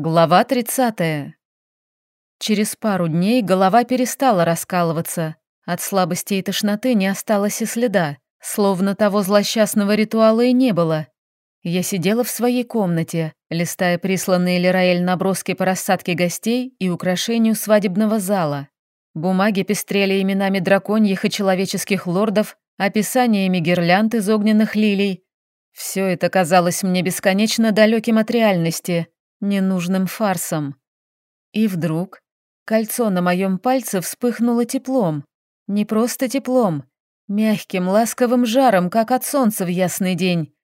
Глава 30. Через пару дней голова перестала раскалываться. От слабости и тошноты не осталось и следа, словно того злосчастного ритуала и не было. Я сидела в своей комнате, листая присланные Лираэль наброски по рассадке гостей и украшению свадебного зала. Бумаги пестрели именами драконьих и человеческих лордов, описаниями гирлянд из огненных лилий. Все это казалось мне бесконечно далеким от реальности – ненужным фарсом. И вдруг кольцо на моем пальце вспыхнуло теплом. Не просто теплом, мягким, ласковым жаром, как от солнца в ясный день.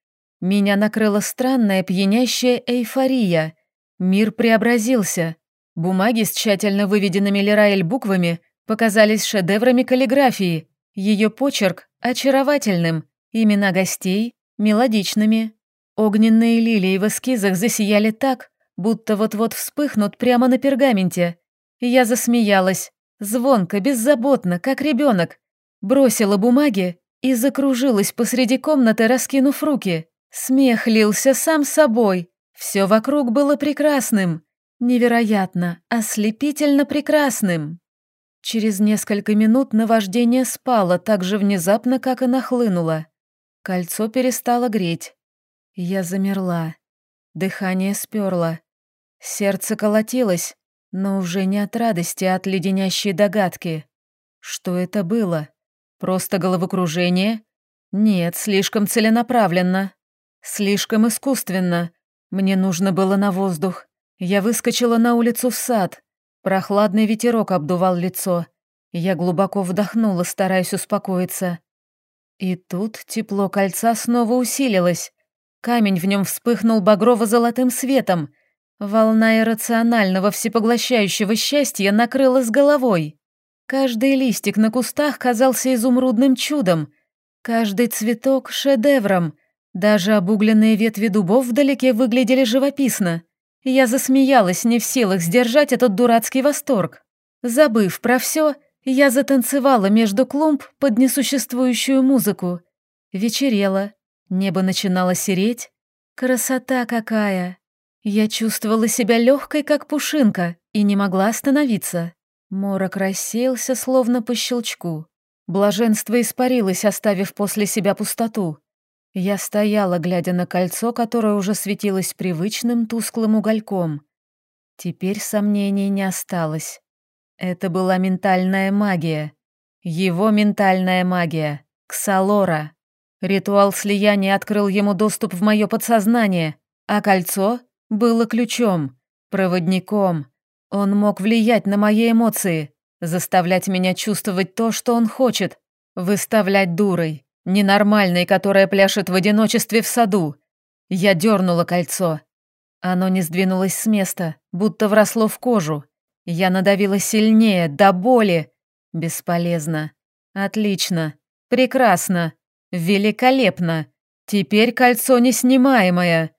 Меня накрыла странная пьянящая эйфория. Мир преобразился. Бумаги с тщательно выведенными Лираэль буквами показались шедеврами каллиграфии. Ее почерк очаровательным, имена гостей мелодичными. Огненные лилии в эскизах засияли так, будто вот-вот вспыхнут прямо на пергаменте. Я засмеялась, звонко, беззаботно, как ребенок, бросила бумаги и закружилась посреди комнаты, раскинув руки. Смех лился сам собой. Все вокруг было прекрасным, невероятно, ослепительно прекрасным. Через несколько минут наваждение спало так же внезапно, как и нахлынуло. Кольцо перестало греть. Я замерла. Дыхание сперло. Сердце колотилось, но уже не от радости, а от леденящей догадки. Что это было? Просто головокружение? Нет, слишком целенаправленно. Слишком искусственно. Мне нужно было на воздух. Я выскочила на улицу в сад. Прохладный ветерок обдувал лицо. Я глубоко вдохнула, стараясь успокоиться. И тут тепло кольца снова усилилось. Камень в нем вспыхнул багрово-золотым светом — Волна иррационального всепоглощающего счастья накрыла с головой. Каждый листик на кустах казался изумрудным чудом, каждый цветок — шедевром, даже обугленные ветви дубов вдалеке выглядели живописно. Я засмеялась, не в силах сдержать этот дурацкий восторг. Забыв про все, я затанцевала между клумб под несуществующую музыку. Вечерело, небо начинало сереть. Красота какая! Я чувствовала себя легкой, как пушинка, и не могла остановиться. Морок рассеялся, словно по щелчку. Блаженство испарилось, оставив после себя пустоту. Я стояла, глядя на кольцо, которое уже светилось привычным тусклым угольком. Теперь сомнений не осталось. Это была ментальная магия. Его ментальная магия. Ксалора. Ритуал слияния открыл ему доступ в мое подсознание, а кольцо было ключом, проводником. Он мог влиять на мои эмоции, заставлять меня чувствовать то, что он хочет, выставлять дурой, ненормальной, которая пляшет в одиночестве в саду. Я дернула кольцо. Оно не сдвинулось с места, будто вросло в кожу. Я надавила сильнее, до боли. Бесполезно. Отлично. Прекрасно. Великолепно. Теперь кольцо неснимаемое.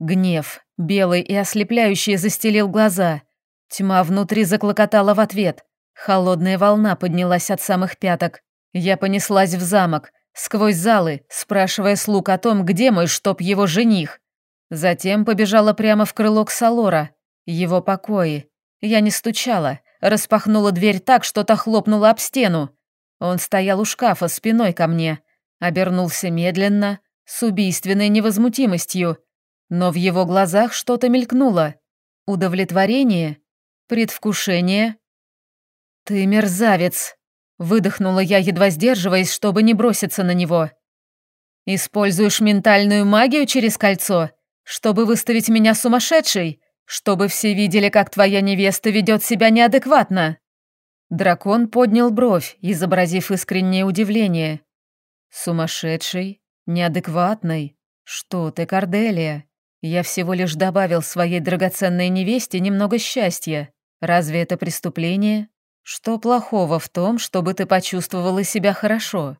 Гнев, белый и ослепляющий, застелил глаза. Тьма внутри заклокотала в ответ. Холодная волна поднялась от самых пяток. Я понеслась в замок, сквозь залы, спрашивая слуг о том, где мой чтоб его жених. Затем побежала прямо в крыло к Салора, его покои. Я не стучала, распахнула дверь так, что та хлопнула об стену. Он стоял у шкафа спиной ко мне, обернулся медленно, с убийственной невозмутимостью, но в его глазах что-то мелькнуло. Удовлетворение? Предвкушение? «Ты мерзавец!» — выдохнула я, едва сдерживаясь, чтобы не броситься на него. «Используешь ментальную магию через кольцо, чтобы выставить меня сумасшедшей, чтобы все видели, как твоя невеста ведет себя неадекватно?» Дракон поднял бровь, изобразив искреннее удивление. «Сумасшедший? Неадекватный? Что ты, Корделия?» Я всего лишь добавил своей драгоценной невесте немного счастья. Разве это преступление? Что плохого в том, чтобы ты почувствовала себя хорошо?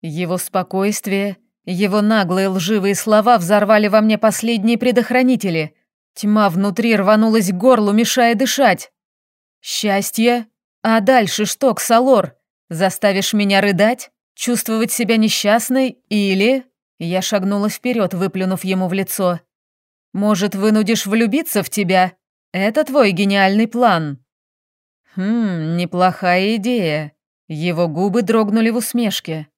Его спокойствие, его наглые лживые слова взорвали во мне последние предохранители. Тьма внутри рванулась к горлу, мешая дышать. Счастье? А дальше что, Ксалор? Заставишь меня рыдать? Чувствовать себя несчастной? Или... Я шагнула вперед, выплюнув ему в лицо. Может, вынудишь влюбиться в тебя? Это твой гениальный план?» «Хм, неплохая идея». Его губы дрогнули в усмешке.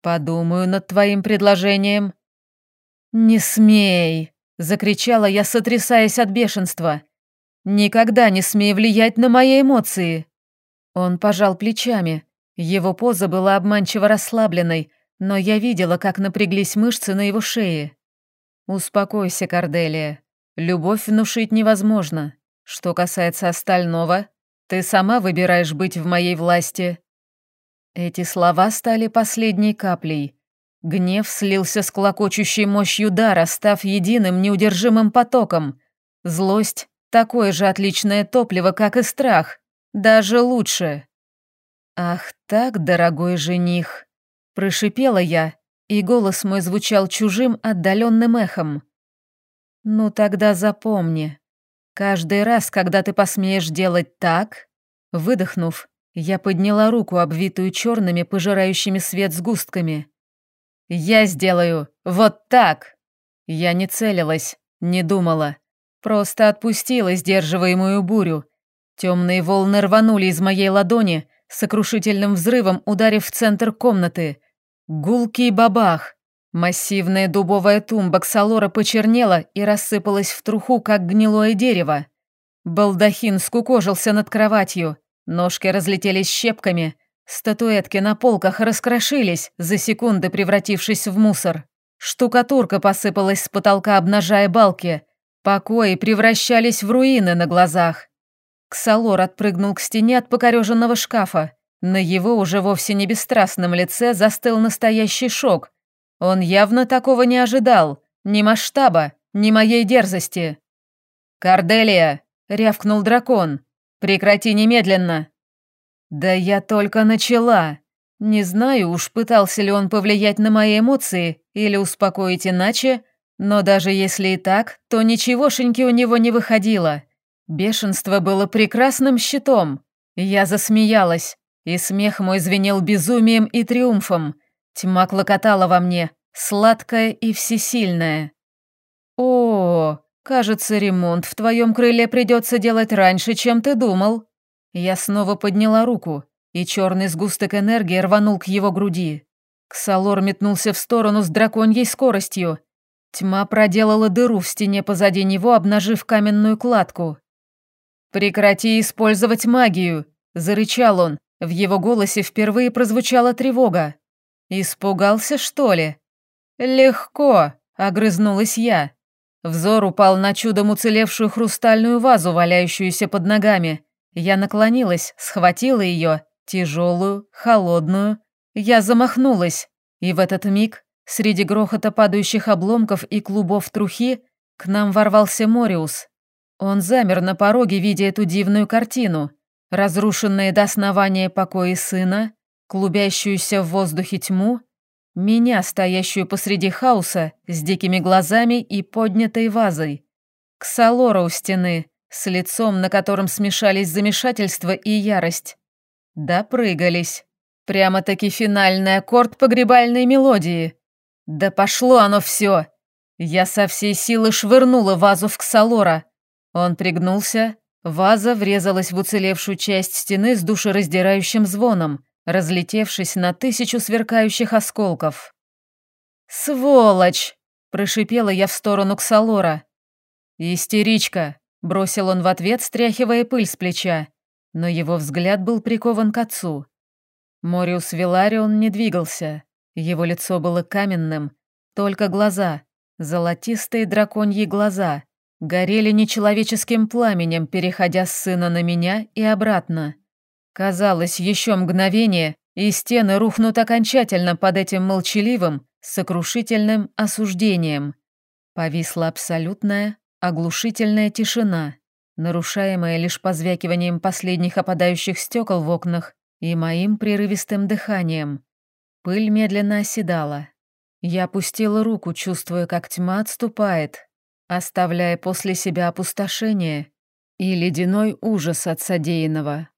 «Подумаю над твоим предложением». «Не смей!» — закричала я, сотрясаясь от бешенства. «Никогда не смей влиять на мои эмоции!» Он пожал плечами. Его поза была обманчиво расслабленной, но я видела, как напряглись мышцы на его шее. «Успокойся, Корделия. Любовь внушить невозможно. Что касается остального, ты сама выбираешь быть в моей власти». Эти слова стали последней каплей. Гнев слился с клокочущей мощью дара, став единым неудержимым потоком. Злость — такое же отличное топливо, как и страх. Даже лучше. «Ах так, дорогой жених!» — прошипела я, и голос мой звучал чужим, отдаленным эхом. «Ну тогда запомни, каждый раз, когда ты посмеешь делать так...» Выдохнув, я подняла руку, обвитую черными, пожирающими свет сгустками. «Я сделаю вот так!» Я не целилась, не думала. Просто отпустила сдерживаемую бурю. Темные волны рванули из моей ладони, сокрушительным взрывом ударив в центр комнаты. Гулкий бабах. Массивная дубовая тумба Ксалора почернела и рассыпалась в труху, как гнилое дерево. Балдахин скукожился над кроватью, ножки разлетелись щепками, статуэтки на полках раскрошились, за секунды превратившись в мусор. Штукатурка посыпалась с потолка, обнажая балки. Покои превращались в руины на глазах. Ксалор отпрыгнул к стене от покореженного шкафа. На его уже вовсе не бесстрастном лице застыл настоящий шок. Он явно такого не ожидал. Ни масштаба, ни моей дерзости. «Корделия!» — рявкнул дракон. «Прекрати немедленно!» «Да я только начала. Не знаю уж, пытался ли он повлиять на мои эмоции или успокоить иначе, но даже если и так, то ничегошеньки у него не выходило. Бешенство было прекрасным щитом. Я засмеялась, и смех мой звенел безумием и триумфом. Тьма клокотала во мне, сладкая и всесильная. «О, кажется, ремонт в твоем крыле придется делать раньше, чем ты думал». Я снова подняла руку, и черный сгусток энергии рванул к его груди. Ксалор метнулся в сторону с драконьей скоростью. Тьма проделала дыру в стене позади него, обнажив каменную кладку. «Прекрати использовать магию!» – зарычал он. В его голосе впервые прозвучала тревога. «Испугался, что ли?» «Легко!» – огрызнулась я. Взор упал на чудом уцелевшую хрустальную вазу, валяющуюся под ногами. Я наклонилась, схватила ее, тяжелую, холодную. Я замахнулась, и в этот миг, среди грохота падающих обломков и клубов трухи, к нам ворвался Мориус. Он замер на пороге, видя эту дивную картину. Разрушенные до основания покои сына, клубящуюся в воздухе тьму, меня, стоящую посреди хаоса, с дикими глазами и поднятой вазой. Ксалора у стены, с лицом, на котором смешались замешательство и ярость. Допрыгались. Прямо-таки финальный аккорд погребальной мелодии. Да пошло оно все. Я со всей силы швырнула вазу в Ксалора, он пригнулся, ваза врезалась в уцелевшую часть стены с душераздирающим звоном, разлетевшись на тысячу сверкающих осколков. «Сволочь!» – прошипела я в сторону Ксалора. «Истеричка!» – бросил он в ответ, стряхивая пыль с плеча, но его взгляд был прикован к отцу. Мориус Виларион не двигался, его лицо было каменным, только глаза, золотистые драконьи глаза – горели нечеловеческим пламенем, переходя с сына на меня и обратно. Казалось, еще мгновение, и стены рухнут окончательно под этим молчаливым, сокрушительным осуждением. Повисла абсолютная, оглушительная тишина, нарушаемая лишь позвякиванием последних опадающих стекол в окнах и моим прерывистым дыханием. Пыль медленно оседала. Я опустила руку, чувствуя, как тьма отступает, оставляя после себя опустошение и ледяной ужас от содеянного.